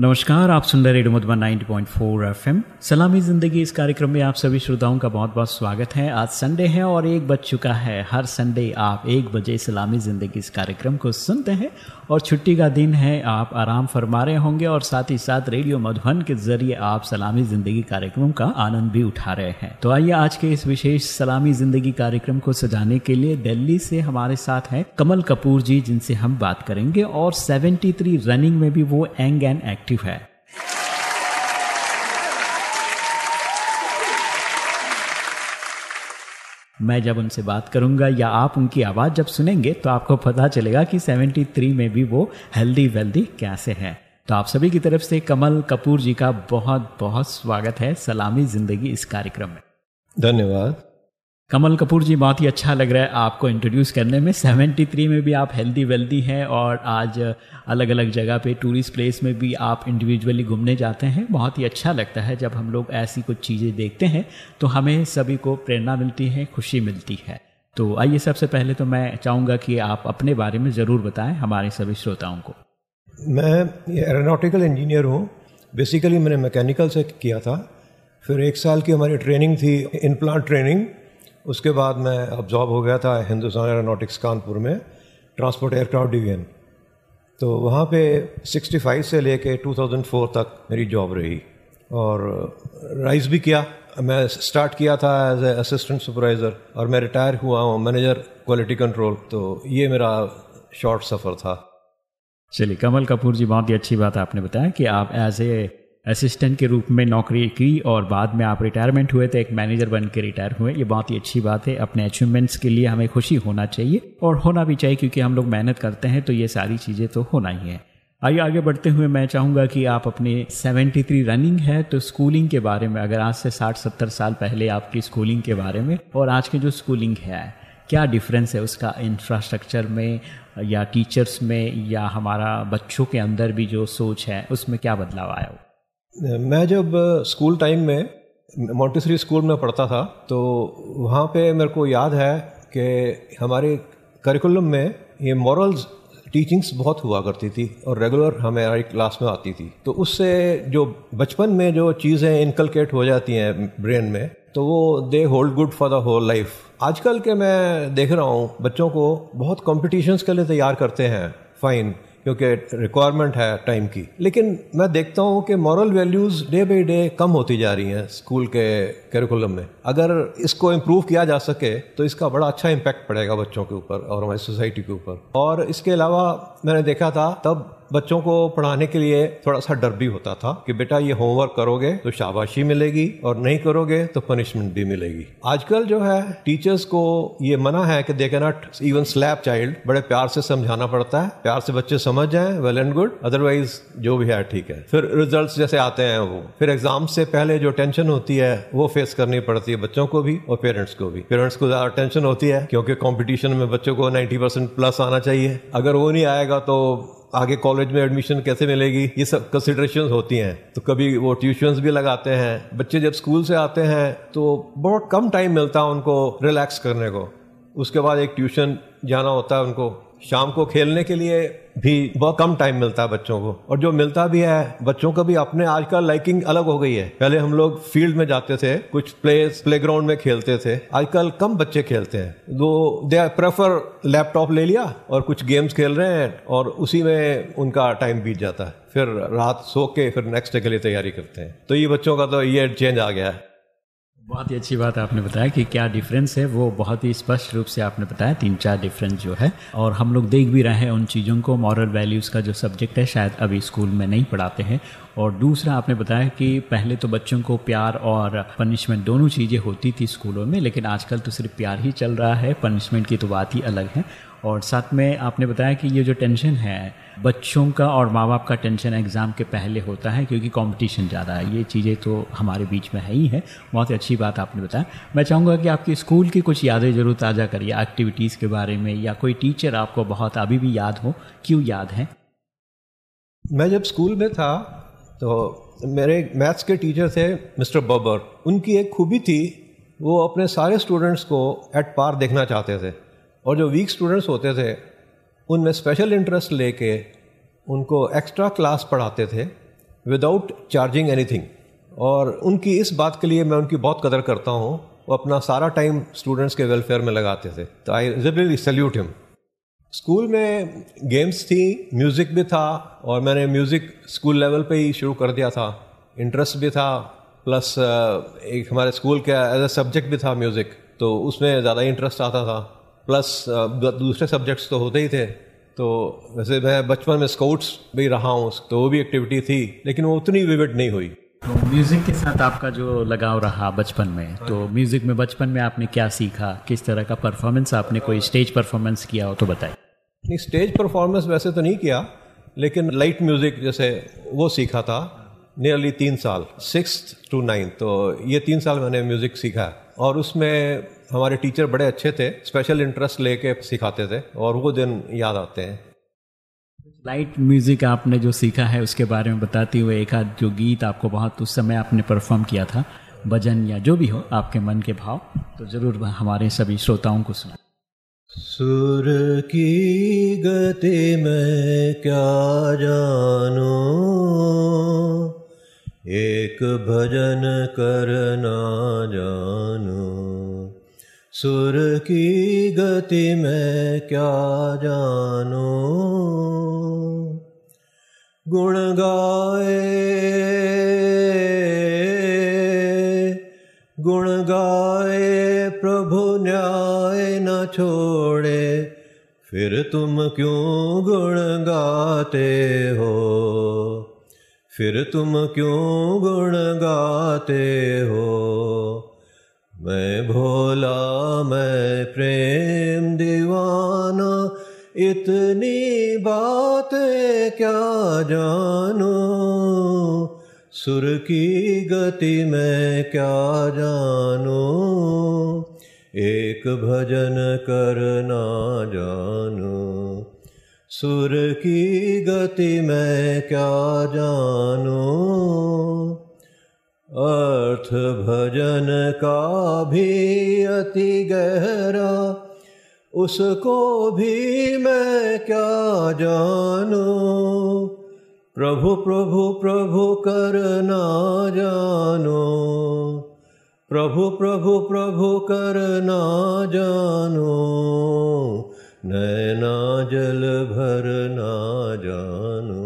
नमस्कार, आप सुन रहे रेडियो मधुबन 90.4 एफएम। सलामी ज़िंदगी, इस कार्यक्रम में आप सभी श्रोताओं का बहुत बहुत स्वागत है। आज संडे है और एक बज चुका है। हर संडे आप एक बजे सलामी ज़िंदगी इस कार्यक्रम को सुनते हैं और छुट्टी का दिन है, आप आराम फरमा रहे होंगे और साथ ही साथ रेडियो मधुबन के ज़रिए आप सलामी ज़िंदगी कार्यक्रम का आनंद भी उठा रहे हैं। तो आइए आज के इस विशेष सलामी ज़िंदगी कार्यक्रम को सजाने के लिए दिल्ली से हमारे साथ हैं कमल कपूर जी, जिनसे हम बात करेंगे और सेवेंटी रनिंग में भी वो एंग एंड एक्टिव है। मैं जब उनसे बात करूँगा या आप उनकी आवाज़ जब सुनेंगे तो आपको पता चलेगा कि 73 में भी वो हेल्दी वेल्दी कैसे हैं। तो आप सभी की तरफ़ से कमल कपूर जी का बहुत बहुत स्वागत है। सलामी ज़िंदगी इस कार्यक्रम में। धन्यवाद। कमल कपूर जी, बहुत ही अच्छा लग रहा है आपको इंट्रोड्यूस करने में। 73 में भी आप हेल्दी वेल्दी हैं और आज अलग अलग जगह पे टूरिस्ट प्लेस में भी आप इंडिविजुअली घूमने जाते हैं। बहुत ही अच्छा लगता है जब हम लोग ऐसी कुछ चीज़ें देखते हैं तो हमें सभी को प्रेरणा मिलती है, खुशी मिलती है। तो आइए सबसे पहले तो मैं चाहूँगा कि आप अपने बारे में ज़रूर बताएँ हमारे सभी श्रोताओं को। मैं एरोनॉटिकल इंजीनियर हूँ। बेसिकली मैंने मैकेनिकल से किया था। फिर एक साल की हमारी ट्रेनिंग थी इन ट्रेनिंग उसके बाद मैं अब जॉब हो गया था हिंदुस्तान एरोनॉटिक्स कानपुर में ट्रांसपोर्ट एयरक्राफ्ट डिवीज़न तो वहाँ पे 65 से लेके 2004 तक मेरी जॉब रही और राइज भी किया। मैं स्टार्ट किया था एज ए असिस्टेंट सुपरवाइज़र और मैं रिटायर हुआ हूँ मैनेजर क्वालिटी कंट्रोल तो ये मेरा शॉर्ट सफ़र था। चलिए, कमल कपूर जी, बहुत ही अच्छी बात आपने बताया कि आप एज ए असिस्टेंट के रूप में नौकरी की और बाद में आप रिटायरमेंट हुए थे एक मैनेजर बन के रिटायर हुए। ये बहुत ही अच्छी बात है। अपने अचीवमेंट्स के लिए हमें खुशी होना चाहिए और होना भी चाहिए क्योंकि हम लोग मेहनत करते हैं तो ये सारी चीज़ें तो होना ही है। आइए आगे बढ़ते हुए मैं चाहूँगा कि आप अपने 73 रनिंग है तो स्कूलिंग के बारे में, अगर आज से 60-70 साल पहले आपकी स्कूलिंग के बारे में और आज की जो स्कूलिंग है, क्या डिफरेंस है उसका इंफ्रास्ट्रक्चर में या टीचर्स में या हमारा बच्चों के अंदर भी जो सोच है, उसमें क्या बदलाव आया हो? मैं जब स्कूल टाइम में मोन्टेसरी स्कूल में पढ़ता था तो वहाँ पे मेरे को याद है कि हमारे करिकुलम में ये मॉरल्स टीचिंग्स बहुत हुआ करती थी और रेगुलर हमारी क्लास में आती थी। तो उससे जो बचपन में जो चीज़ें इनकलकेट हो जाती हैं ब्रेन में तो वो they hold good for the whole life आजकल के मैं देख रहा हूँ, बच्चों को बहुत कॉम्पिटिशन्स के लिए तैयार करते हैं फाइन क्योंकि रिक्वायरमेंट है टाइम की। लेकिन मैं देखता हूँ कि moral values day by day कम होती जा रही हैं स्कूल के करिकुलम में। अगर इसको इम्प्रूव किया जा सके तो इसका बड़ा अच्छा इम्पैक्ट पड़ेगा बच्चों के ऊपर और हमारी सोसाइटी के ऊपर। और इसके अलावा मैंने देखा था, तब बच्चों को पढ़ाने के लिए थोड़ा सा डर भी होता था कि बेटा ये होमवर्क करोगे तो शाबाशी मिलेगी और नहीं करोगे तो पनिशमेंट भी मिलेगी। आजकल जो है टीचर्स को ये मना है कि they cannot even slap child बड़े प्यार से समझाना पड़ता है, प्यार से बच्चे समझ जाए वेल एंड गुड अदरवाइज़ जो भी है, ठीक है। फिर रिज़ल्ट जैसे आते हैं वो। फिर एग्ज़ाम से पहले जो टेंशन होती है, वो फेस करनी पड़ती है बच्चों को भी और पेरेंट्स को भी। पेरेंट्स को ज़्यादा टेंशन होती है, क्योंकि कॉम्पिटिशन में बच्चों को नाइन्टी परसेंट प्लस आना चाहिए। अगर वो नहीं आएगा तो आगे कॉलेज में एडमिशन कैसे मिलेगी? ये सब कंसिड्रेशन होती हैं। तो कभी वो ट्यूशन्स भी लगाते हैं। बच्चे जब स्कूल से आते हैं तो बहुत कम टाइम मिलता है उनको रिलैक्स करने को। उसके बाद एक ट्यूशन जाना होता है उनको। शाम को खेलने के लिए भी बहुत कम टाइम मिलता है बच्चों को। और जो मिलता भी है, बच्चों का भी अपने आजकल लाइकिंग अलग हो गई है। पहले हम लोग फ़ील्ड में जाते थे, कुछ प्लेस प्ले ग्राउंड में खेलते थे। आजकल कम बच्चे खेलते हैं। दो दे प्रेफर लैपटॉप ले लिया और कुछ गेम्स खेल रहे हैं और उसी में उनका टाइम बीत जाता है। फिर रात सो के फिर नेक्स्ट डे के लिए तैयारी करते हैं। तो ये बच्चों का तो ये चेंज आ गया है। बहुत ही अच्छी बात आपने बताया कि क्या डिफरेंस है, वो बहुत ही स्पष्ट रूप से आपने बताया, तीन चार डिफरेंस जो है। और हम लोग देख भी रहे हैं उन चीज़ों को मॉरल वैल्यूज़ का जो सब्जेक्ट है, शायद अभी स्कूल में नहीं पढ़ाते हैं। और दूसरा आपने बताया कि पहले तो बच्चों को प्यार और पनिशमेंट दोनों चीज़ें होती थी स्कूलों में, लेकिन आजकल तो सिर्फ़ प्यार ही चल रहा है पनिशमेंट की तो बात ही अलग है। और साथ में आपने बताया कि ये जो टेंशन है बच्चों का और माँ बाप का टेंशन एग्ज़ाम के पहले होता है क्योंकि कंपटीशन ज़्यादा है। ये चीज़ें तो हमारे बीच में है ही है। बहुत ही अच्छी बात आपने बताया। मैं चाहूँगा कि आपकी स्कूल की कुछ यादें ज़रूर ताज़ा करिए एक्टिविटीज़ के बारे में या कोई टीचर आपको बहुत अभी भी याद हो। क्यों याद है? मैं जब स्कूल में था तो मेरे मैथ्स के टीचर थे मिस्टर बबर उनकी एक खूबी थी, वो अपने सारे स्टूडेंट्स को एट पार देखना चाहते थे। और जो वीक स्टूडेंट्स होते थे उनमें स्पेशल इंटरेस्ट लेके उनको एक्स्ट्रा क्लास पढ़ाते थे विदाउट चार्जिंग एनीथिंग और उनकी इस बात के लिए मैं उनकी बहुत कदर करता हूँ, वो अपना सारा टाइम स्टूडेंट्स के वेलफेयर में लगाते थे। तो I really salute him school में गेम्स थी म्यूज़िक भी था, और मैंने म्यूज़िक स्कूल लेवल पे ही शुरू कर दिया था। इंटरेस्ट भी था प्लस एक हमारे स्कूल का एज ए सब्जेक्ट भी था म्यूज़िक तो उसमें ज़्यादा इंटरेस्ट आता था। प्लस दूसरे सब्जेक्ट्स तो होते ही थे। तो वैसे मैं बचपन में स्काउट्स भी रहा हूँ तो वो भी एक्टिविटी थी लेकिन वो उतनी विविड नहीं हुई। तो म्यूज़िक के साथ आपका जो लगाव रहा बचपन में तो म्यूज़िक में बचपन में आपने क्या सीखा? किस तरह का परफॉर्मेंस आपने कोई स्टेज परफॉर्मेंस किया हो तो बताइए नहीं स्टेज परफॉर्मेंस वैसे तो नहीं किया लेकिन लाइट म्यूज़िक जैसे वो सीखा था। नियरली तीन साल सिक्स टू नाइन तो ये तीन साल मैंने म्यूज़िक सीखा। और उसमें हमारे टीचर बड़े अच्छे थे स्पेशल इंटरेस्ट लेके सिखाते थे और वो दिन याद आते हैं। लाइट म्यूज़िक आपने जो सीखा है उसके बारे में बताते हुए एक आध जो गीत आपको बहुत उस समय आपने परफॉर्म किया था भजन या जो भी हो आपके मन के भाव तो ज़रूर हमारे सभी श्रोताओं को सुना। सुर की गति में क्या जानो? एक भजन करना जानो। सुर की गति में क्या जानो। गुण गाए गुण गाए, प्रभु न्याय न छोड़े। फिर तुम क्यों गुण गाते हो? फिर तुम क्यों गुण गाते हो? मैं भोला, मैं प्रेम दीवाना, इतनी बात क्या जानो? सुर की गति में क्या जानो? एक भजन करना जानो। सुर की गति में क्या जानो? अर्थ भजन का भी अति गहरा, उसको भी मैं क्या जानू? प्रभु प्रभु प्रभु करना जानो। प्रभु प्रभु प्रभु करना जानो। नैना जल भरना जानो।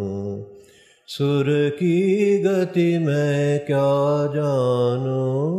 सुर की गति में क्या जानो?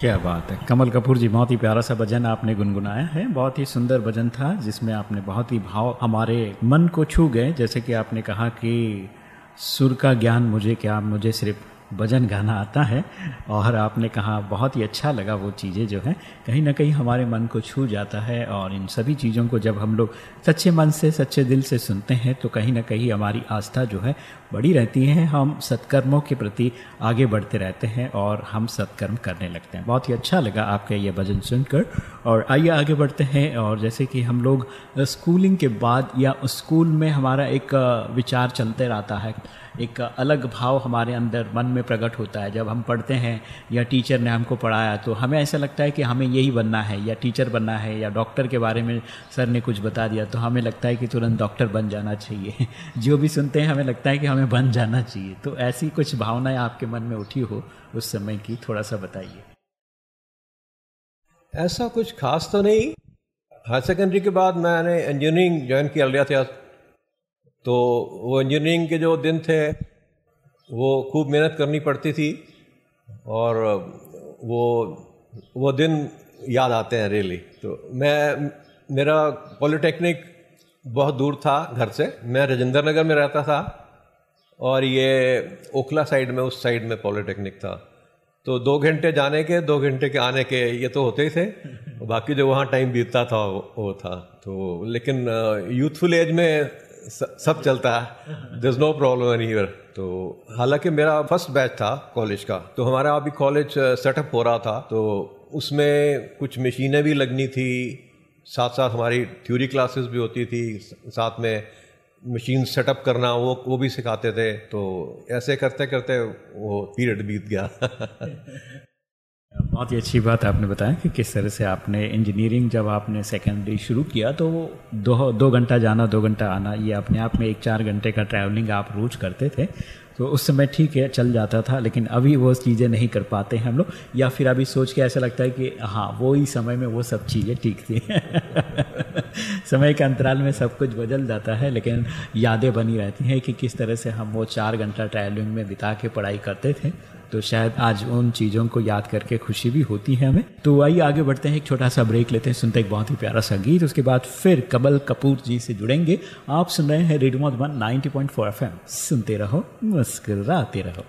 क्या बात है। कमल कपूर जी, बहुत ही प्यारा सा भजन आपने गुनगुनाया है। बहुत ही सुंदर भजन था, जिसमें आपने बहुत ही भाव हमारे मन को छू गए। जैसे कि आपने कहा कि सुर का ज्ञान मुझे क्या, मुझे सिर्फ़ भजन गाना आता है और आपने कहा, बहुत ही अच्छा लगा वो चीज़ें जो है। कहीं ना कहीं हमारे मन को छू जाता है और इन सभी चीज़ों को जब हम लोग सच्चे मन से, सच्चे दिल से सुनते हैं तो कहीं ना कहीं हमारी आस्था जो है बड़ी रहती है। हम सत्कर्मों के प्रति आगे बढ़ते रहते हैं और हम सत्कर्म करने लगते हैं। बहुत ही अच्छा लगा आपका ये भजन सुनकर। और आइए आगे बढ़ते हैं और जैसे कि हम लोग स्कूलिंग के बाद या स्कूल में हमारा एक विचार चलते रहता है। एक अलग भाव हमारे अंदर मन में प्रकट होता है। जब हम पढ़ते हैं या टीचर ने हमको पढ़ाया तो हमें ऐसा लगता है कि हमें यही बनना है, या टीचर बनना है, या डॉक्टर के बारे में सर ने कुछ बता दिया तो हमें लगता है कि तुरंत डॉक्टर बन जाना चाहिए। जो भी सुनते हैं, हमें लगता है कि हमें बन जाना चाहिए। तो ऐसी कुछ भावनाएँ आपके मन में उठी हो, उस समय की थोड़ा सा बताइए। ऐसा कुछ खास तो नहीं। हायर सेकेंडरी के बाद मैंने इंजीनियरिंग ज्वाइन किया लिया था तो वो इंजीनियरिंग के जो दिन थे, वो खूब मेहनत करनी पड़ती थी और वो वो दिन याद आते हैं रियली तो मैं, मेरा पॉलिटेक्निक बहुत दूर था घर से. मैं राजेंद्र नगर में रहता था और ये ओखला साइड में, उस साइड में पॉलिटेक्निक था. तो दो घंटे जाने के, दो घंटे के आने के, ये तो होते ही थे. बाकी जो वहाँ टाइम बीतता था, वो था. तो लेकिन यूथफुल एज में सब चलता है। There is no problem anywhere तो हालाँकि मेरा फ़र्स्ट बैच था कॉलेज का तो हमारा अभी कॉलेज सेटअप हो रहा था तो उसमें कुछ मशीनें भी लगनी थी। साथ साथ हमारी थ्योरी क्लासेस भी होती थी। साथ में मशीन सेटअप करना, वो वो भी सिखाते थे। तो ऐसे करते करते वो पीरियड बीत गया। बहुत ही अच्छी बात आपने बताया कि किस तरह से आपने इंजीनियरिंग जब आपने सेकेंडरी शुरू किया तो दो दो घंटा जाना, दो घंटा आना, ये अपने आप में एक चार घंटे का ट्रैवलिंग आप रोज करते थे। तो उस समय ठीक है, चल जाता था, लेकिन अभी वो चीज़ें नहीं कर पाते हैं हम लोग। या फिर अभी सोच के ऐसा लगता है कि हाँ वो ही समय में वो सब चीज़ें ठीक थी। समय के अंतराल में सब कुछ बदल जाता है, लेकिन यादें बनी रहती हैं कि किस तरह से हम वो चार घंटा ट्रैवलिंग में बिता के पढ़ाई करते थे। तो शायद आज उन चीज़ों को याद करके खुशी भी होती है हमें। तो आइए आगे बढ़ते हैं, एक छोटा सा ब्रेक लेते हैं, सुनते एक बहुत ही प्यारा सा गीत, उसके बाद फिर कमल कपूर जी से जुड़ेंगे। आप सुन रहे हैं रेडियो मधुबन 90.4 एफएम सुनते रहो, मुस्कुराते रहो।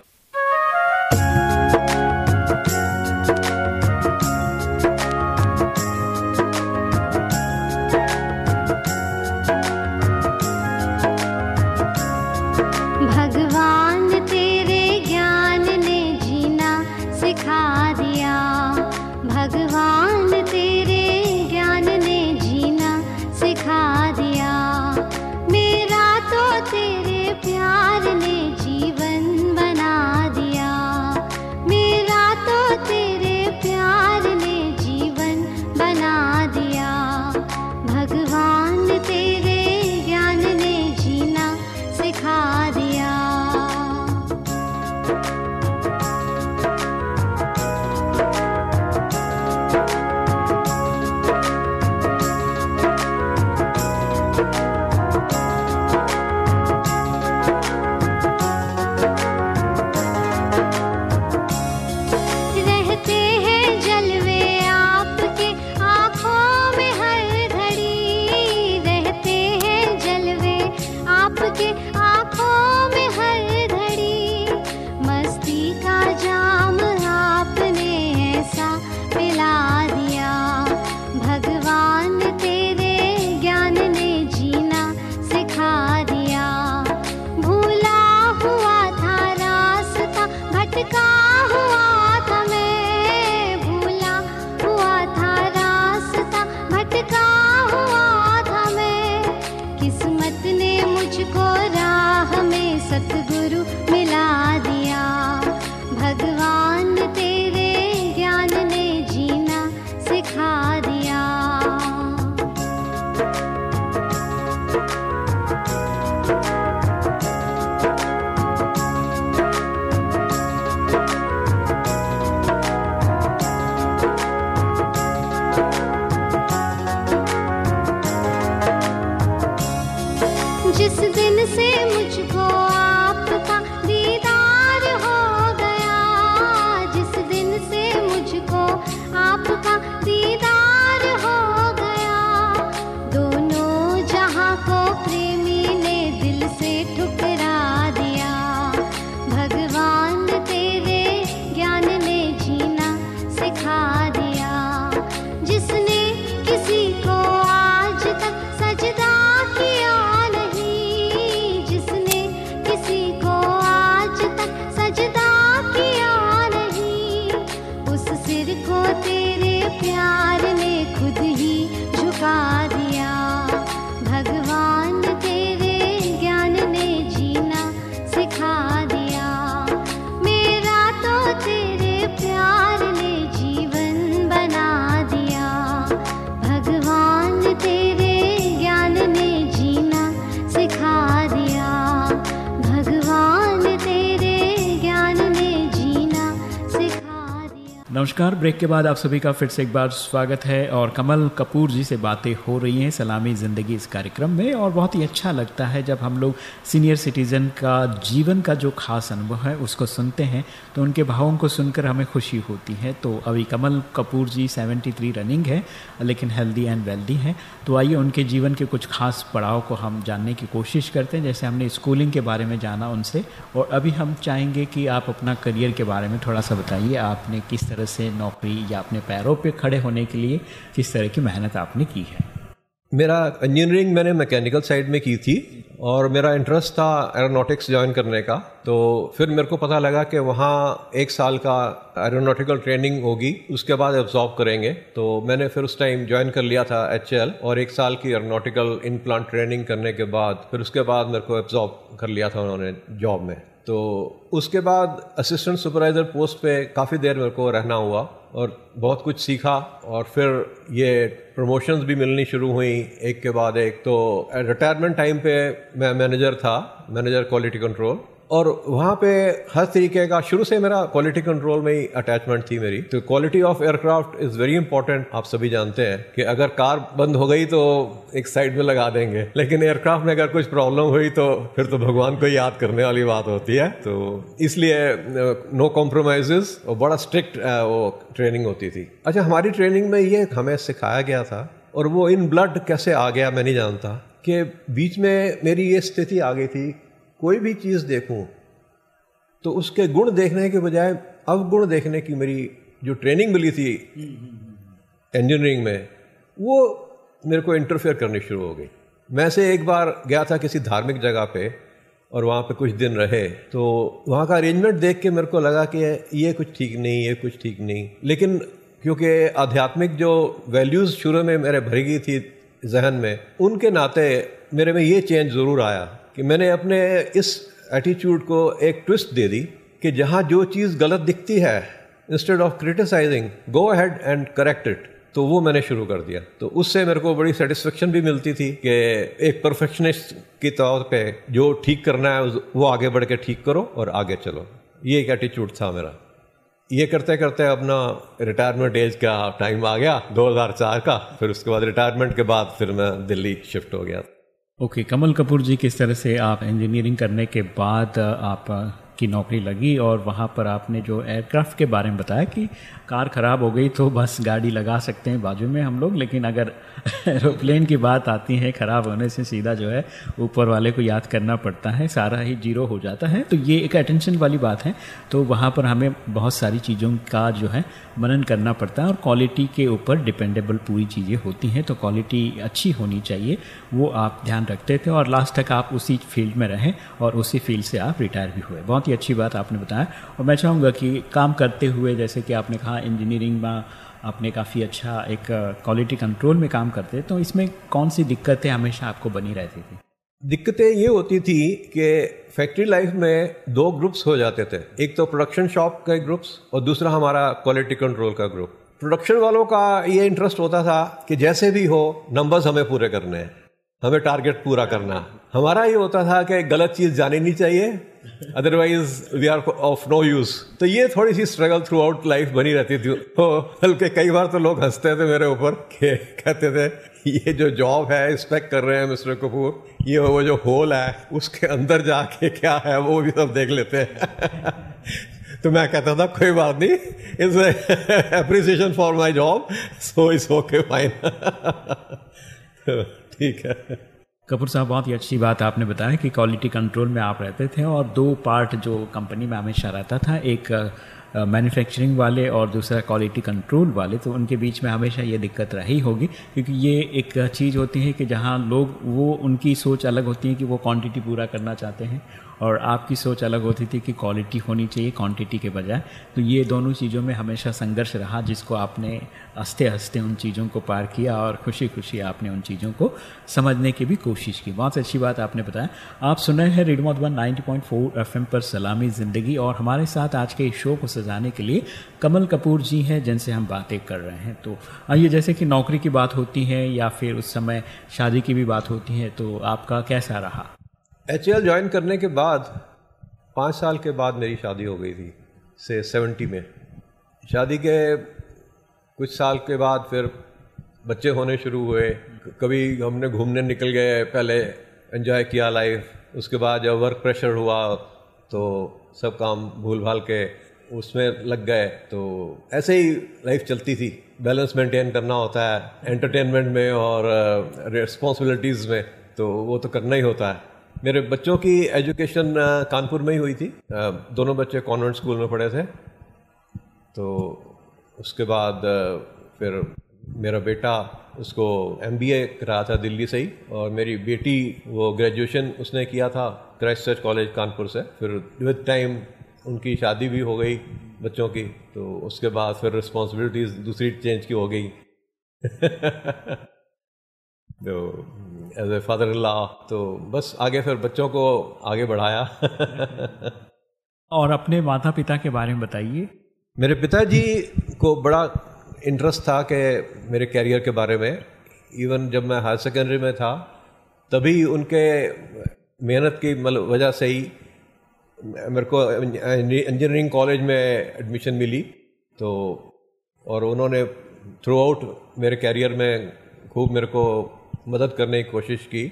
नमस्कार। ब्रेक के बाद आप सभी का फिर से एक बार स्वागत है और कमल कपूर जी से बातें हो रही हैं सलामी ज़िंदगी इस कार्यक्रम में और बहुत ही अच्छा लगता है जब हम लोग सीनियर सिटीज़न का जीवन का जो खास अनुभव है उसको सुनते हैं तो उनके भावों को सुनकर हमें खुशी होती है। तो अभी कमल कपूर जी 73 रनिंग है, लेकिन हेल्दी एंड वेल्दी हैं। तो आइए उनके जीवन के कुछ खास पड़ाव को हम जानने की कोशिश करते हैं। जैसे हमने स्कूलिंग के बारे में जाना उनसे और अभी हम चाहेंगे कि आप अपना करियर के बारे में थोड़ा सा बताइए, आपने किस तरह से नौकरी या अपने पैरों पे खड़े होने के लिए किस तरह की मेहनत आपने की है? मेरा इंजीनियरिंग मैंने मैकेनिकल साइड में की थी और मेरा इंटरेस्ट था एरोनॉटिक्स ज्वाइन करने का। तो फिर मेरे को पता लगा कि वहाँ एक साल का एरोनॉटिकल ट्रेनिंग होगी, उसके बाद एब्जॉर्ब करेंगे। तो मैंने फिर उस टाइम ज्वाइन कर लिया था एचएल और एक साल की एरोनॉटिकल इन ट्रेनिंग करने के बाद, फिर उसके बाद मेरे को एब्जॉर्ब कर लिया था उन्होंने जॉब में। तो उसके बाद असिस्टेंट सुपरवाइज़र पोस्ट पे काफ़ी देर मेरे को रहना हुआ और बहुत कुछ सीखा और फिर ये प्रमोशंस भी मिलनी शुरू हुई एक के बाद एक। तो रिटायरमेंट टाइम पे मैं मैनेजर था मैनेजर क्वालिटी कंट्रोल और वहाँ पे हर तरीके का, शुरू से मेरा क्वालिटी कंट्रोल में ही अटैचमेंट थी मेरी। तो quality of aircraft is very important आप सभी जानते हैं कि अगर कार बंद हो गई तो एक साइड में लगा देंगे। लेकिन एयरक्राफ्ट में अगर कुछ प्रॉब्लम हुई तो फिर तो भगवान को याद करने वाली बात होती है। तो इसलिए नो कॉम्प्रोमाइज़ और बड़ा स्ट्रिक्ट वो ट्रेनिंग होती थी। अच्छा हमारी ट्रेनिंग में ये हमें सिखाया गया था और वो इन ब्लड कैसे आ गया मैं नहीं जानता कि बीच में मेरी ये स्थिति आ गई थी कोई भी चीज़ देखूँ तो उसके गुण देखने के बजाय अवगुण देखने की मेरी जो ट्रेनिंग मिली थी इंजीनियरिंग में, वो मेरे को इंटरफेयर करनी शुरू हो गई। मैं से एक बार गया था किसी धार्मिक जगह पे और वहाँ पे कुछ दिन रहे तो वहाँ का अरेंजमेंट देख के मेरे को लगा कि ये कुछ ठीक नहीं, ये कुछ ठीक नहीं। लेकिन क्योंकि आध्यात्मिक जो वैल्यूज़ शुरू में मेरे भरी गई थी जहन में, उनके नाते मेरे में ये चेंज ज़रूर आया। कि मैंने अपने इस एटीट्यूड को एक ट्विस्ट दे दी कि जहाँ जो चीज़ गलत दिखती है instead of criticising go ahead and correct it तो वो मैंने शुरू कर दिया। तो उससे मेरे को बड़ी सेटिस्फेक्शन भी मिलती थी कि एक परफेक्शनिस्ट के तौर पे जो ठीक करना है वो आगे बढ़ के ठीक करो और आगे चलो। ये एक एटीट्यूड था मेरा। ये करते करते अपना रिटायरमेंट एज का टाइम आ गया 2004 का। फिर उसके बाद रिटायरमेंट के बाद फिर मैं दिल्ली शिफ्ट हो गया। ओके okay, कमल कपूर जी किस तरह से आप इंजीनियरिंग करने के बाद आप की नौकरी लगी और वहाँ पर आपने जो एयरक्राफ्ट के बारे में बताया कि कार ख़राब हो गई तो बस गाड़ी लगा सकते हैं बाजू में हम लोग लेकिन अगर एरोप्लेन की बात आती है ख़राब होने से सीधा जो है ऊपर वाले को याद करना पड़ता है सारा ही ज़ीरो हो जाता है। तो ये एक अटेंशन वाली बात है। तो वहाँ पर हमें बहुत सारी चीज़ों का जो है मनन करना पड़ता है और क्वालिटी के ऊपर डिपेंडेबल पूरी चीज़ें होती हैं तो क्वालिटी अच्छी होनी चाहिए, वो आप ध्यान रखते थे और लास्ट तक आप उसी फ़ील्ड में रहें और उसी फ़ील्ड से आप रिटायर भी हुए। बहुत ही अच्छी बात आपने बताया और मैं चाहूँगा कि काम करते हुए, जैसे कि आपने कहा इंजीनियरिंग में आपने काफ़ी अच्छा एक क्वालिटी कंट्रोल में काम करते तो इसमें कौन सी दिक्कतें हमेशा आपको बनी रहती थी? दिक्कतें ये होती थी कि फैक्ट्री लाइफ में दो ग्रुप्स हो जाते थे। एक तो प्रोडक्शन शॉप का ग्रुप्स और दूसरा हमारा क्वालिटी कंट्रोल का ग्रुप प्रोडक्शन वालों का ये इंटरेस्ट होता था कि जैसे भी हो नंबर्स हमें पूरे करने हैं। हमें टारगेट पूरा करना हमारा ये होता था कि गलत चीज़ जानी नहीं चाहिए otherwise we are of no use तो ये थोड़ी सी स्ट्रगल थ्रू आउट लाइफ बनी रहती थी। तो बल्कि कई बार तो लोग हँसते थे मेरे ऊपर कहते थे ये जो जॉब है इंस्पेक्ट कर रहे हैं मिस्टर कपूर ये वो जो होल है, उसके अंदर जाके क्या है, वो भी सब देख लेते हैं। तो मैं कहता था, कोई बात नहीं is appreciation for my job so is okay fine ठीक है। कपूर साहब, बहुत ही अच्छी बात आपने बताया कि क्वालिटी कंट्रोल में आप रहते थे और दो पार्ट जो कंपनी में हमेशा रहता था, एक मैन्युफैक्चरिंग वाले और दूसरा क्वालिटी कंट्रोल वाले तो उनके बीच में हमेशा ये दिक्कत रही होगी, क्योंकि ये एक चीज़ होती है कि जहाँ लोग, वो उनकी सोच अलग होती है कि वो क्वांटिटी पूरा करना चाहते हैं और आपकी सोच अलग होती थी कि क्वालिटी होनी चाहिए क्वांटिटी के बजाय। तो ये दोनों चीज़ों में हमेशा संघर्ष रहा, जिसको आपने हँसते हँसते उन चीज़ों को पार किया और खुशी खुशी आपने उन चीज़ों को समझने की भी कोशिश की। बहुत अच्छी बात आपने बताया। आप सुन रहे हैं रेडियो मधुबन 90.4 एफएम पर सलामी ज़िंदगी और हमारे साथ आज के इस शो को सजाने के लिए कमल कपूर जी हैं, जिनसे हम बातें कर रहे हैं। तो आइए, जैसे कि नौकरी की बात होती है या फिर उस समय शादी की भी बात होती है तो आपका कैसा रहा? एच एल ज्वाइन करने के बाद, पाँच साल के बाद मेरी शादी हो गई थी, से सेवेंटी में। शादी के कुछ साल के बाद फिर बच्चे होने शुरू हुए। कभी हमने घूमने निकल गए, पहले एंजॉय किया लाइफ उसके बाद जब वर्क प्रेशर हुआ तो सब काम भूल भाल के उसमें लग गए। तो ऐसे ही लाइफ चलती थी। बैलेंस मेंटेन करना होता है एंटरटेनमेंट में और रिस्पॉन्सिबिलिटीज़ में तो वो तो करना ही होता है। मेरे बच्चों की एजुकेशन कानपुर में ही हुई थी। दोनों बच्चे कॉन्वेंट स्कूल में पढ़े थे। तो उसके बाद फिर मेरा बेटा उसको एम बी ए करा था दिल्ली से ही और मेरी बेटी वो ग्रेजुएशन उसने किया था क्राइस्ट चर्च कॉलेज कानपुर से। फिर विद टाइम उनकी शादी भी हो गई बच्चों की तो उसके बाद फिर रिस्पॉन्सिबिलिटीज़ दूसरी चेंज की हो गई। तो एज ए फादर ला तो बस आगे फिर बच्चों को आगे बढ़ाया। और अपने माता पिता के बारे में बताइए। मेरे पिताजी को बड़ा इंटरेस्ट था कि मेरे कैरियर के बारे में। इवन जब मैं हायर सेकेंडरी में था तभी उनके मेहनत की मतलब वजह से ही मेरे को इंजीनियरिंग कॉलेज में एडमिशन मिली। तो और उन्होंने थ्रू आउट मेरे कैरियर में खूब मेरे को मदद करने की कोशिश की।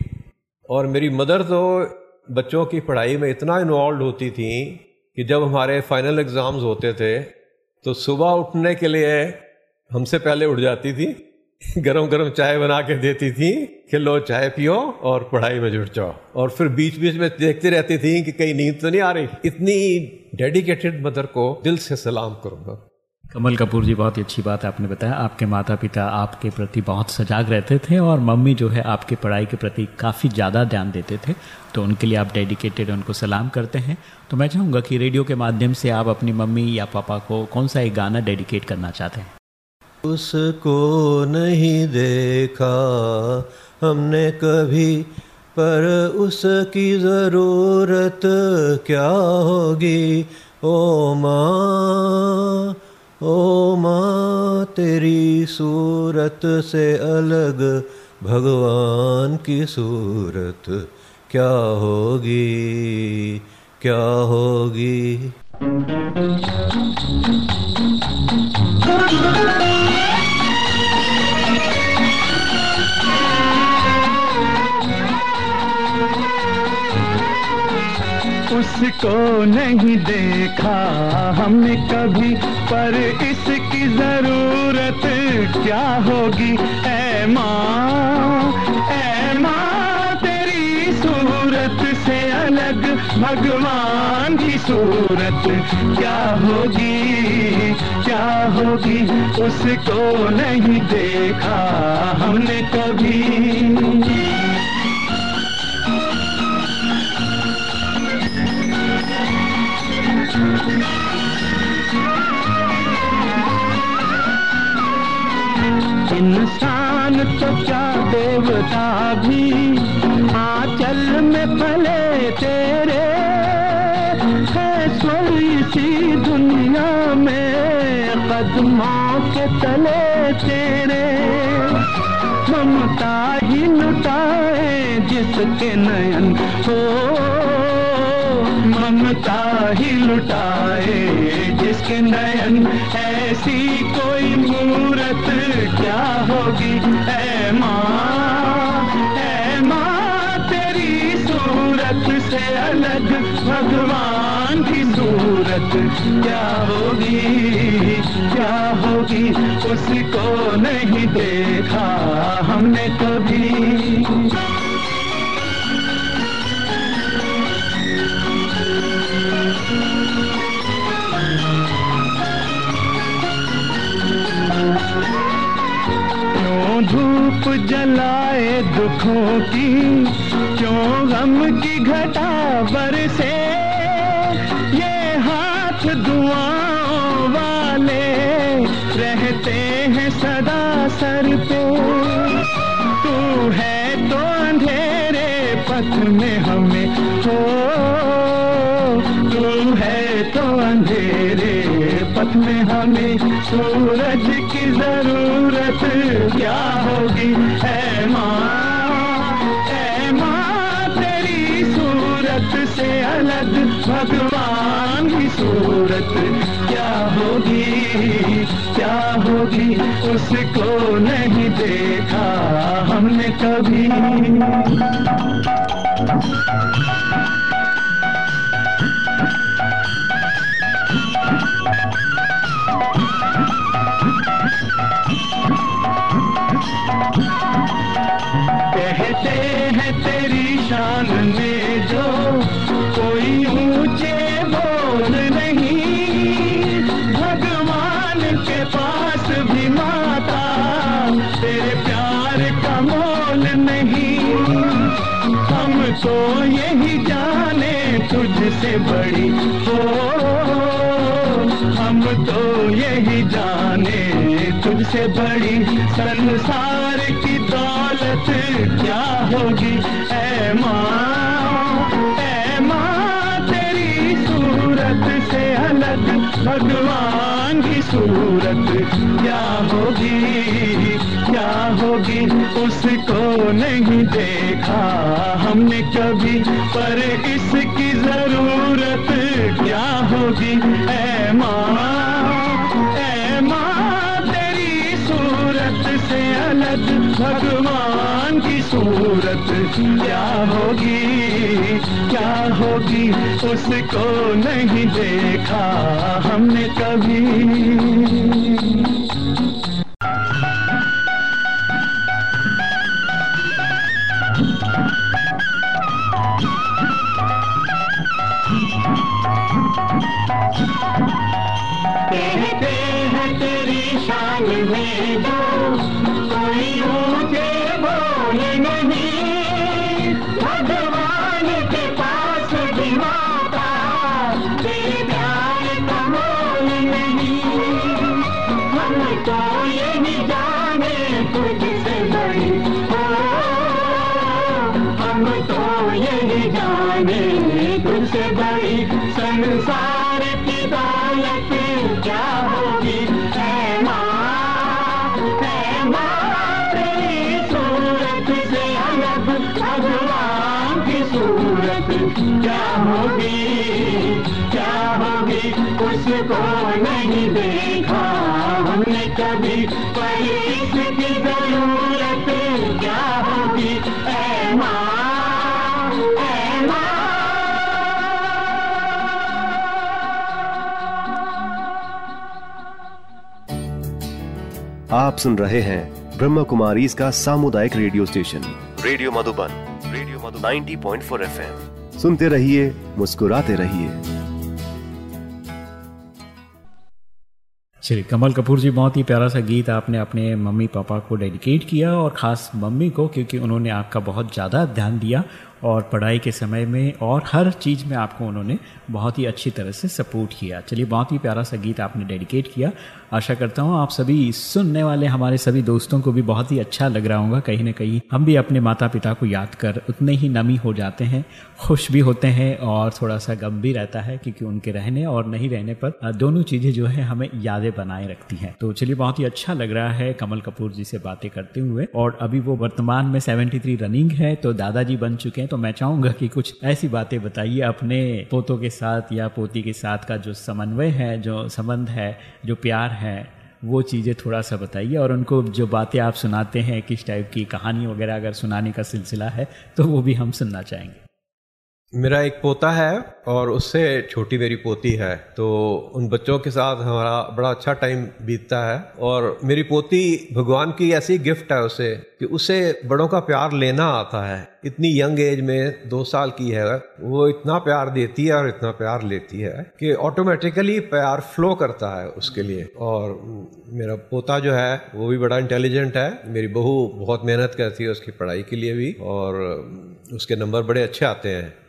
और मेरी मदर तो बच्चों की पढ़ाई में इतना इन्वॉल्व होती थी कि जब हमारे फाइनल एग्ज़ाम्स होते थे तो सुबह उठने के लिए हमसे पहले उठ जाती थी गरम गरम चाय बना के देती थी कि लो चाय पियो और पढ़ाई में जुट जाओ। और फिर बीच बीच में देखती रहती थी कि कहीं नींद तो नहीं आ रही। इतनी डेडिकेटेड मदर को दिल से सलाम करूँगा। कमल कपूर जी, बहुत ही अच्छी बात आपने बताया। आपके माता पिता आपके प्रति बहुत सजाग रहते थे और मम्मी जो है आपके पढ़ाई के प्रति काफ़ी ज़्यादा ध्यान देते थे। तो उनके लिए आप डेडिकेटेड उनको सलाम करते हैं। तो मैं चाहूँगा कि रेडियो के माध्यम से आप अपनी मम्मी या पापा को कौन सा एक गाना डेडिकेट करना चाहते हैं? उसको नहीं देखा हमने कभी, पर उसकी ज़रूरत क्या होगी? ओ माँ ओ माँ तेरी सूरत से अलग भगवान की सूरत क्या होगी? क्या होगी? उसको नहीं देखा, हमने कभी, पर इसकी ज़रूरत क्या होगी? ऐ माँ ऐ माँ, तेरी सूरत से अलग भगवान की सूरत क्या होगी? क्या होगी? उसको नहीं देखा, हमने कभी। देवता भी आंचल में पले तेरे। है स्वर्ग सी दुनिया में, कदमों के तले तेरे। ममता ही लुटाए जिसके नयन हो। ममता ही लुटाए जिसके नयन ऐसी भगवान की सूरत क्या होगी? क्या होगी? उसको नहीं देखा हमने कभी। धूप जलाए दुखों की? क्यों गम की घटा बरसे हाथ दुआओं वाले रहते हैं सदा सर पे। तू है तो अंधेरे पथ में हमें हो। तू है तो अंधेरे पथ में हमें। सूरज की ज़रूरत क्या होगी? है उसको नहीं देखा हमने कभी। तुझसे बड़ी संसार की दौलत क्या होगी? ऐ माँ ऐ माँ, तेरी सूरत से अलग भगवान की सूरत क्या होगी? क्या होगी? उसको नहीं देखा हमने कभी, पर इसकी ज़रूरत क्या होगी? ऐ सूरत क्या होगी? क्या होगी? उसको नहीं देखा हमने कभी। आप सुन रहे हैं ब्रह्म कुमारी इसका सामुदायिक radio station. Radio Madhuban radio Madhu 90.4 FM. सुनते रहिए मुस्कुराते रहिए। चलिए कमल कपूर जी बहुत ही प्यारा सा गीत आपने अपने मम्मी पापा को डेडिकेट किया और ख़ास मम्मी को क्योंकि उन्होंने आपका बहुत ज़्यादा ध्यान दिया और पढ़ाई के समय में और हर चीज़ में आपको उन्होंने बहुत ही अच्छी तरह से सपोर्ट किया। चलिए, बहुत ही प्यारा सा गीत आपने डेडिकेट किया। आशा करता हूँ आप सभी सुनने वाले, हमारे सभी दोस्तों को भी बहुत ही अच्छा लग रहा होगा। कहीं ना कहीं हम भी अपने माता पिता को याद कर उतने ही नमी हो जाते हैं, खुश भी होते हैं और थोड़ा सा गम भी रहता है क्योंकि उनके रहने और नहीं रहने पर दोनों चीज़ें जो है हमें यादें बनाए रखती हैं। तो चलिए, बहुत ही अच्छा लग रहा है कमल कपूर जी से बातें करते हुए और अभी वो वर्तमान में 73 रनिंग है तो दादाजी बन चुके हैं। तो मैं चाहूँगा कि कुछ ऐसी बातें बताइए अपने पोतों के साथ या पोती के साथ का जो समन्वय है, जो संबंध है, जो प्यार है, वो चीज़ें थोड़ा सा बताइए और उनको जो बातें आप सुनाते हैं, किस टाइप की कहानी वगैरह अगर सुनाने का सिलसिला है तो वो भी हम सुनना चाहेंगे। मेरा एक पोता है और उससे छोटी मेरी पोती है। तो उन बच्चों के साथ हमारा बड़ा अच्छा टाइम बीतता है और मेरी पोती भगवान की ऐसी गिफ्ट है उसे कि उसे बड़ों का प्यार लेना आता है। इतनी यंग एज में दो साल की है, वो इतना प्यार देती है और इतना प्यार लेती है कि ऑटोमेटिकली प्यार फ्लो करता है उसके लिए। और मेरा पोता जो है, वो भी बड़ा इंटेलिजेंट है। मेरी बहू बहुत मेहनत करती है उसकी पढ़ाई के लिए भी और उसके नंबर बड़े अच्छे आते हैं।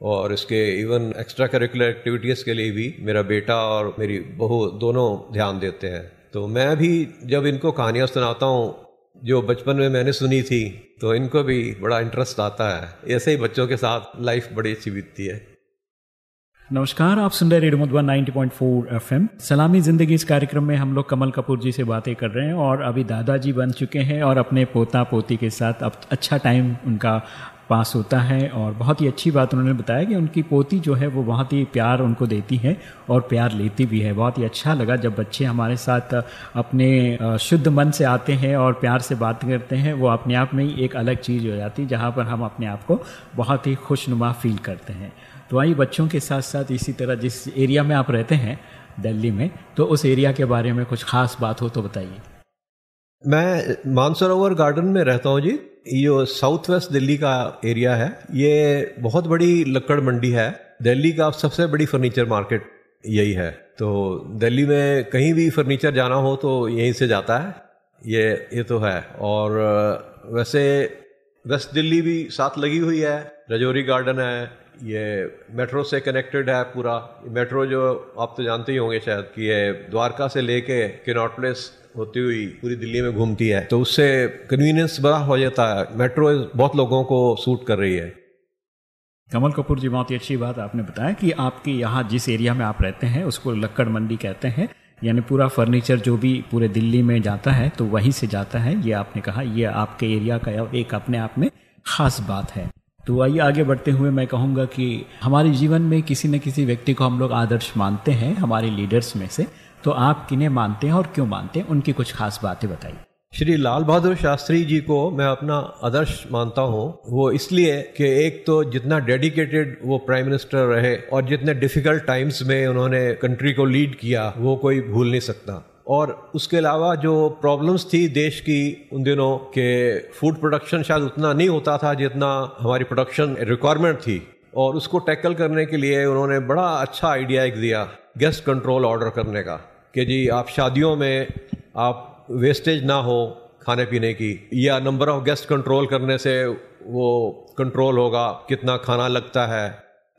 और इसके इवन एक्स्ट्रा करिकुलर एक्टिविटीज़ के लिए भी मेरा बेटा और मेरी बहू दोनों ध्यान देते हैं। तो मैं भी जब इनको कहानियाँ सुनाता हूँ, जो बचपन में मैंने सुनी थी तो इनको भी बड़ा इंटरेस्ट आता है। ऐसे ही बच्चों के साथ लाइफ बड़ी अच्छी बीतती है। नमस्कार, आप सुन रहे रेडियो मधुबन 90.4 एफएम। सलामी ज़िंदगी इस कार्यक्रम में हम लोग कमल कपूर जी से बातें कर रहे हैं और अभी दादाजी बन चुके हैं और अपने पोता पोती के साथ अब अच्छा टाइम उनका पास होता है और बहुत ही अच्छी बात उन्होंने बताया कि उनकी पोती जो है वो बहुत ही प्यार उनको देती है और प्यार लेती भी है। बहुत ही अच्छा लगा जब बच्चे हमारे साथ अपने शुद्ध मन से आते हैं और प्यार से बात करते हैं, वो अपने आप में ही एक अलग चीज़ हो जाती है जहाँ पर हम अपने आप को बहुत ही खुशनुमा फील करते हैं। तो आइए बच्चों के साथ साथ इसी तरह जिस एरिया में आप रहते हैं, दिल्ली में तो उस एरिया के बारे में कुछ खास बात हो तो बताइए। मैं मानसरोवर गार्डन में रहता हूँ जी। ये साउथ वेस्ट दिल्ली का एरिया है। ये बहुत बड़ी लक्कड़ मंडी है। दिल्ली का सबसे बड़ी फर्नीचर मार्केट यही है। तो दिल्ली में कहीं भी फर्नीचर जाना हो तो यहीं से जाता है। ये ये तो है। और, वैसे वेस्ट दिल्ली भी साथ लगी हुई है। रजौरी गार्डन है। ये मेट्रो से कनेक्टेड है पूरा। मेट्रो जो आप तो जानते ही होंगे शायद कि ये द्वारका से लेके किनॉट प्लेस होती हुई पूरी दिल्ली में घूमती है तो उससे कन्वीनियंस बड़ा हो जाता है। मेट्रो बहुत लोगों को सूट कर रही है। कमल कपूर जी, बहुत ही अच्छी बात आपने बताया कि आपके यहाँ जिस एरिया में आप रहते हैं, उसको लक्कड़ मंडी कहते हैं, यानी पूरा फर्नीचर जो भी पूरे दिल्ली में जाता है तो वहीं से जाता है। ये आपने कहा, ये आपके एरिया का एक अपने आप में खास बात है। तो आइए आगे बढ़ते हुए मैं कहूँगा कि हमारे जीवन में किसी न किसी व्यक्ति को हम लोग आदर्श मानते हैं, हमारे लीडर्स में से। तो आप किन्हें मानते हैं और क्यों मानते हैं? उनकी कुछ खास बातें बताइए। श्री लाल बहादुर शास्त्री जी को मैं अपना आदर्श मानता हूँ। वो इसलिए कि एक तो जितना डेडिकेटेड वो प्राइम मिनिस्टर रहे और जितने डिफ़िकल्ट टाइम्स में उन्होंने कंट्री को लीड किया, वो कोई भूल नहीं सकता। और उसके अलावा जो प्रॉब्लम्स थी देश की उन दिनों के फ़ूड प्रोडक्शन शायद उतना नहीं होता था जितना हमारी प्रोडक्शन रिक्वायरमेंट थी। और उसको टैकल करने के लिए उन्होंने बड़ा अच्छा आइडिया एक दिया, गेस्ट कंट्रोल ऑर्डर करने का। कि जी, आप शादियों में आप वेस्टेज ना हो खाने पीने की, या नंबर ऑफ़ गेस्ट कंट्रोल करने से वो कंट्रोल होगा, कितना खाना लगता है,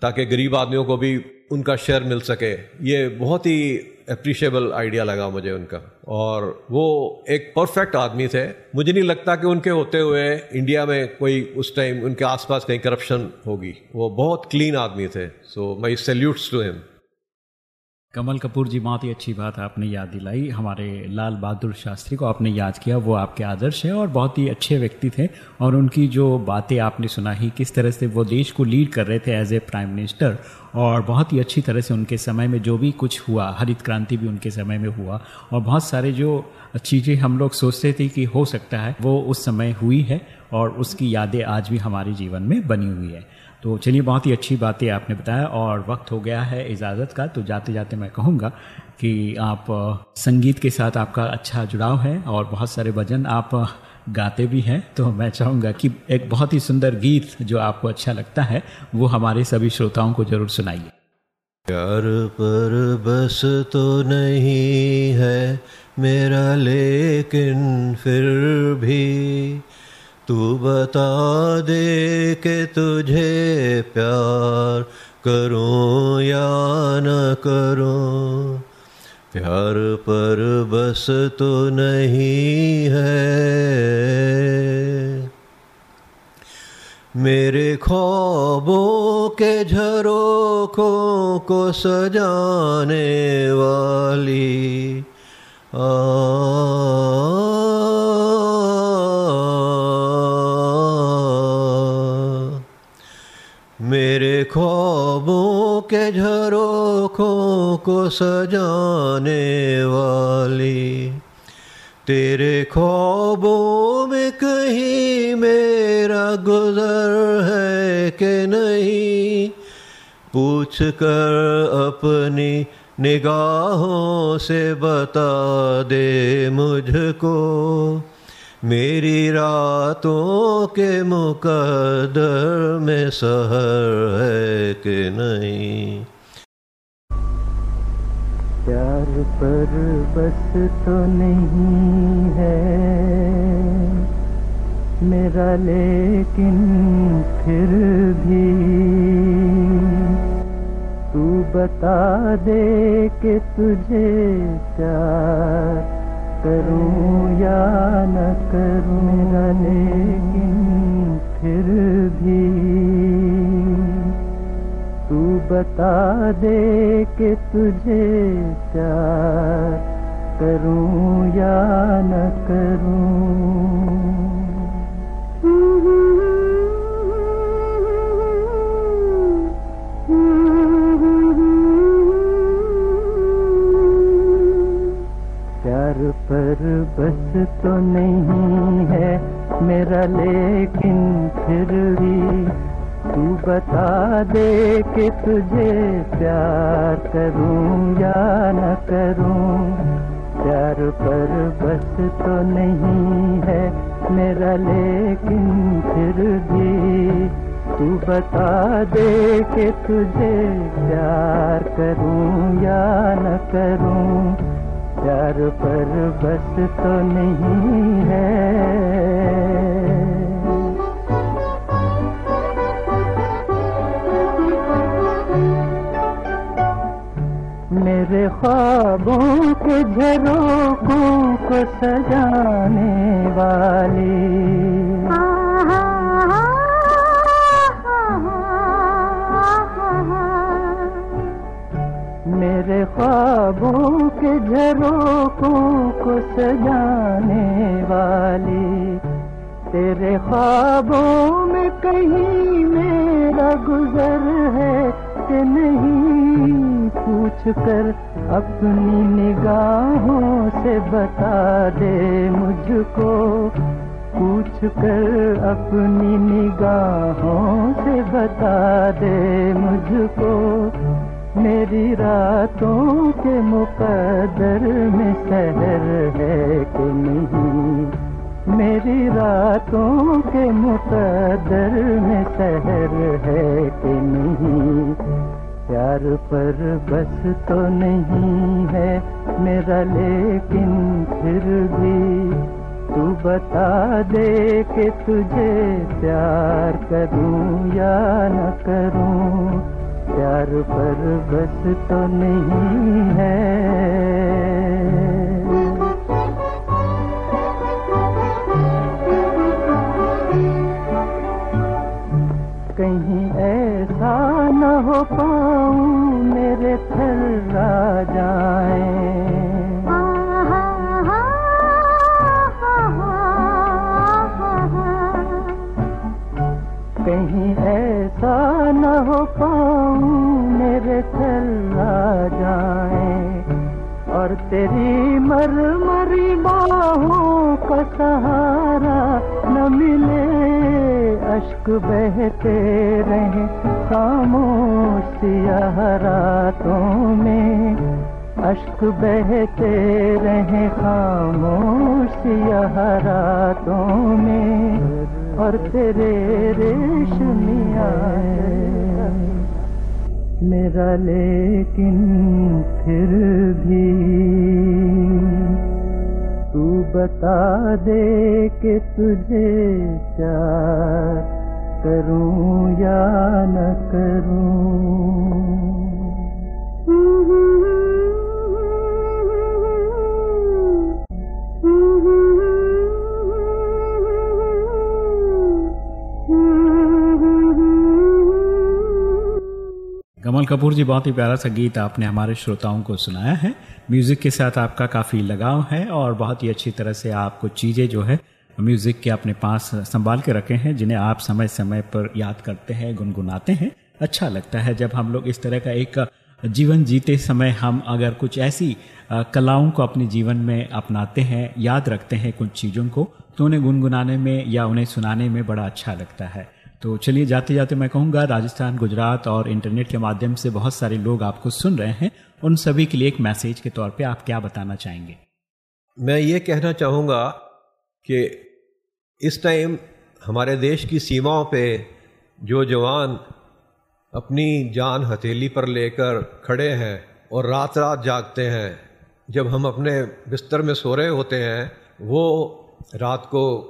ताकि गरीब आदमियों को भी उनका शेयर मिल सके। ये बहुत ही अप्रिशिएबल आइडिया लगा मुझे उनका। और वो एक परफेक्ट आदमी थे। मुझे नहीं लगता कि उनके होते हुए इंडिया में कोई उस टाइम उनके आसपास कहीं करप्शन होगी। वो बहुत क्लीन आदमी थे। So my salutes to him Kamal Kapoor ji, बहुत ही अच्छी बात आपने याद दिलाई। हमारे लाल बहादुर शास्त्री को आपने याद किया, वो आपके आदर्श हैं और बहुत ही अच्छे व्यक्ति थे और उनकी जो बातें आपने सुना ही किस तरह से वो देश को लीड कर रहे थे एज ए प्राइम मिनिस्टर और बहुत ही अच्छी तरह से उनके समय में जो भी कुछ हुआ, हरित क्रांति भी उनके समय में हुआ और बहुत सारे जो चीज़ें हम लोग सोचते थे कि हो सकता है, वो उस समय हुई है और उसकी यादें आज भी हमारे जीवन में बनी हुई है। तो चलिए बहुत ही अच्छी बातें आपने बताया और वक्त हो गया है इजाज़त का तो जाते जाते मैं कहूँगा कि आप संगीत के साथ आपका अच्छा जुड़ाव है और बहुत सारे भजन आप गाते भी हैं। तो मैं चाहूँगा कि एक बहुत ही सुंदर गीत जो आपको अच्छा लगता है, वो हमारे सभी श्रोताओं को ज़रूर सुनाइए। प्यार पर बस तो नहीं है मेरा, लेकिन फिर भी तू बता दे के तुझे प्यार करूँ या न करूँ? प्यार पर बस तो नहीं है। मेरे ख्वाबों के झरोखों को सजाने वाली आ ख्वाबों के झरोखों को सजाने वाली। तेरे ख्वाबों में कहीं मेरा गुजर है कि नहीं? पूछ कर अपनी निगाहों से बता दे मुझको। मेरी रातों के मुकदर में सहर है कि नहीं? प्यार पर बस तो नहीं है। मेरा लेकिन फिर भी तू बता दे कि तुझे प्यार करूँ या न करूँ, मेरा लेकिन फिर भी तू बता दे कि तुझे प्यार करूँ या न करूँ। पर बस तो नहीं है मेरा, लेकिन फिर भी तू बता दे कि तुझे प्यार करूँ या न करूँ। प्यार पर बस तो नहीं है मेरा, लेकिन फिर भी तू बता दे कि तुझे प्यार करूँ या न करूँ। प्यार पर बस तो नहीं है। मेरे ख्वाबों के झरोकों को सजाने वाली मेरे ख्वाबों के झरोकों को सजाने वाली, तेरे ख्वाबों में कहीं मेरा गुजर है कि नहीं? पूछ कर अपनी निगाहों से बता दे मुझको। पूछ कर अपनी निगाहों से बता दे मुझको। मेरी रातों के मुकदर में शहर है कि नहीं। मेरी रातों के मुकदर में शहर है कि नहीं। प्यार पर बस तो नहीं है मेरा, लेकिन फिर भी तू बता दे कि तुझे प्यार करूँ या न करूँ। प्यार पर बस तो नहीं है। कहीं ऐसा न हो पाऊँ मेरे थल जाए। कहीं ऐसा न हो पाऊँ, मेरे थर्रा जाए। और तेरी मरमरी बाहों का सहारा न मिले, अश्क बहते रहे खामोशिया रातों में। अश्क बहते रहे खामोशिया रातों में। और तेरे रेशमिया मेरा लेकिन फिर भी तू बता दे कि तुझे प्यार करूँ या न करूँ। कमल कपूर जी, बहुत ही प्यारा सा गीत आपने हमारे श्रोताओं को सुनाया है। म्यूज़िक के साथ आपका काफ़ी लगाव है और बहुत ही अच्छी तरह से आप कुछ चीज़ें जो है, म्यूज़िक के अपने पास संभाल के रखे हैं, जिन्हें आप समय समय पर याद करते हैं, गुनगुनाते हैं। अच्छा लगता है जब हम लोग इस तरह का एक जीवन जीते समय हम अगर कुछ ऐसी कलाओं को अपने जीवन में अपनाते हैं, याद रखते हैं कुछ चीज़ों को तो उन्हें गुनगुनाने में या उन्हें सुनाने में बड़ा अच्छा लगता है। तो चलिए जाते जाते मैं कहूँगा, राजस्थान, गुजरात और इंटरनेट के माध्यम से बहुत सारे लोग आपको सुन रहे हैं। उन सभी के लिए एक मैसेज के तौर पे आप क्या बताना चाहेंगे? मैं ये कहना चाहूँगा कि इस टाइम हमारे देश की सीमाओं पे जो जवान अपनी जान हथेली पर लेकर खड़े हैं और रात रात जागते हैं, जब हम अपने बिस्तर में सो रहे होते हैं, वो रात को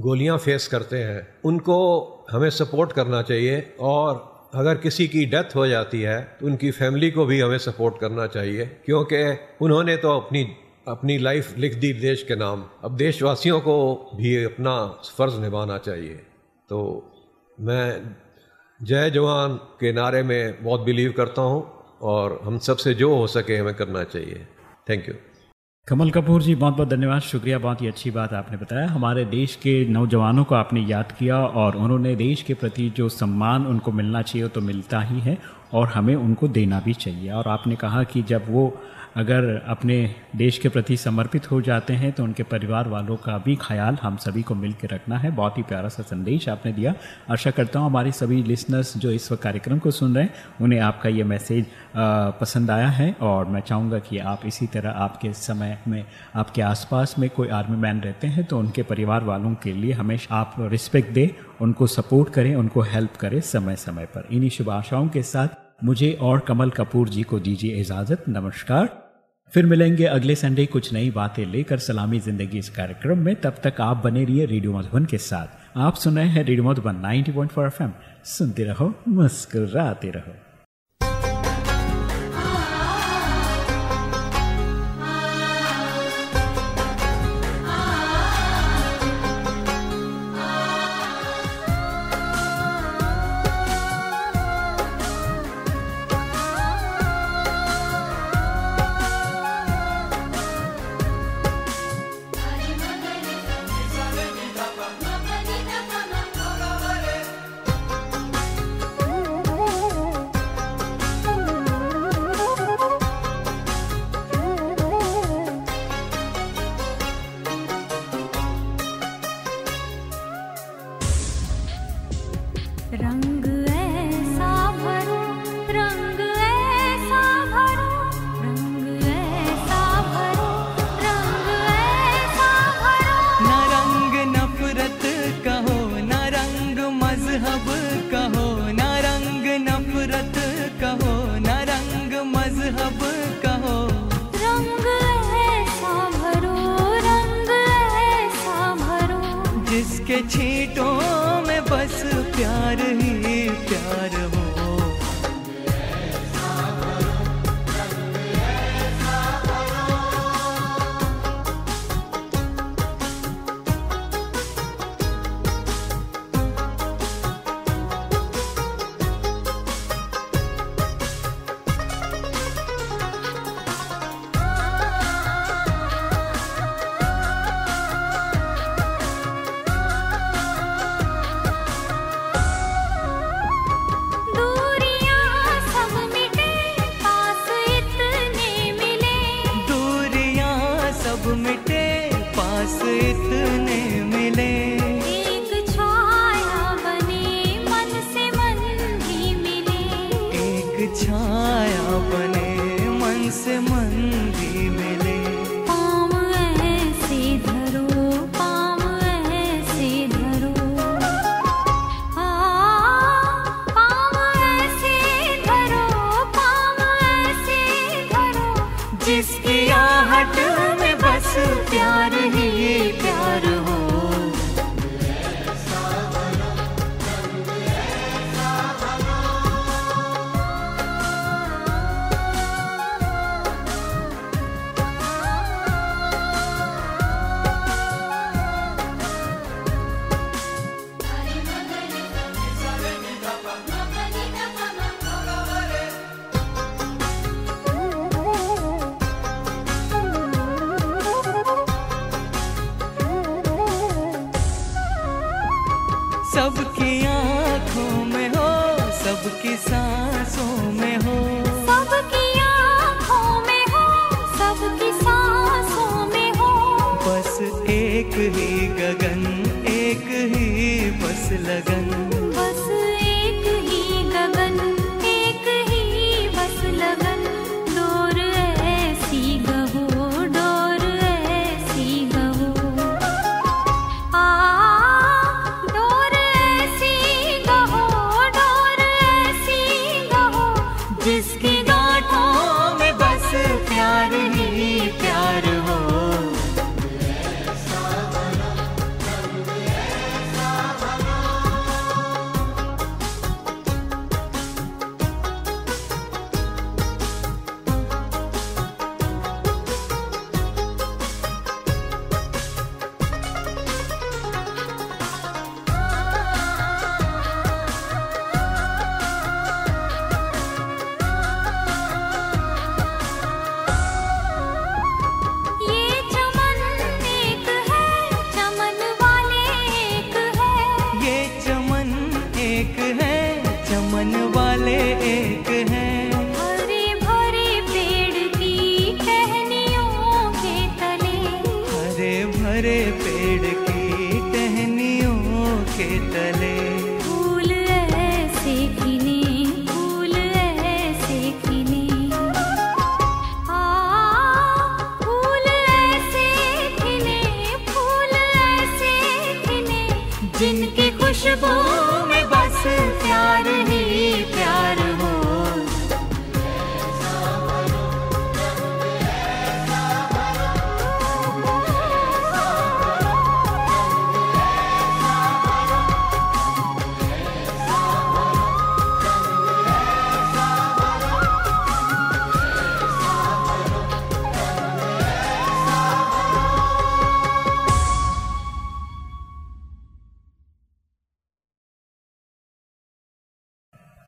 गोलियाँ फेस करते हैं। उनको हमें सपोर्ट करना चाहिए और अगर किसी की डेथ हो जाती है तो उनकी फैमिली को भी हमें सपोर्ट करना चाहिए, क्योंकि उन्होंने तो अपनी अपनी लाइफ लिख दी देश के नाम। अब देशवासियों को भी अपना फ़र्ज़ निभाना चाहिए। तो मैं जय जवान के नारे में बहुत बिलीव करता हूँ और हम सबसे जो हो सके हमें करना चाहिए। Thank you. कमल कपूर जी, बहुत बहुत धन्यवाद, शुक्रिया, बहुत ही अच्छी बात आपने बताया। हमारे देश के नौजवानों को आपने याद किया और उन्होंने देश के प्रति जो सम्मान उनको मिलना चाहिए तो मिलता ही है और हमें उनको देना भी चाहिए। और आपने कहा कि जब वो अगर अपने देश के प्रति समर्पित हो जाते हैं तो उनके परिवार वालों का भी ख्याल हम सभी को मिल के रखना है। बहुत ही प्यारा सा संदेश आपने दिया। आशा करता हूँ हमारे सभी लिसनर्स जो इस वक्त कार्यक्रम को सुन रहे हैं, उन्हें आपका ये मैसेज पसंद आया है और मैं चाहूँगा कि आप इसी तरह आपके समय में, आपके आसपास में कोई आर्मी मैन रहते हैं तो उनके परिवार वालों के लिए हमेशा आप रिस्पेक्ट दें, उनको सपोर्ट करें, उनको हेल्प करें समय समय पर। इन्हीं शुभ आशाओं के साथ मुझे और कमल कपूर जी को दीजिए इजाज़त। नमस्कार। फिर मिलेंगे अगले संडे कुछ नई बातें लेकर सलामी ज़िंदगी इस कार्यक्रम में। तब तक आप बने रहिए रेडियो मधुबन के साथ। आप सुन रहे हैं रेडियो मधुबन 90.4 पॉइंट सुनते रहो, मुस्कुराते रहो।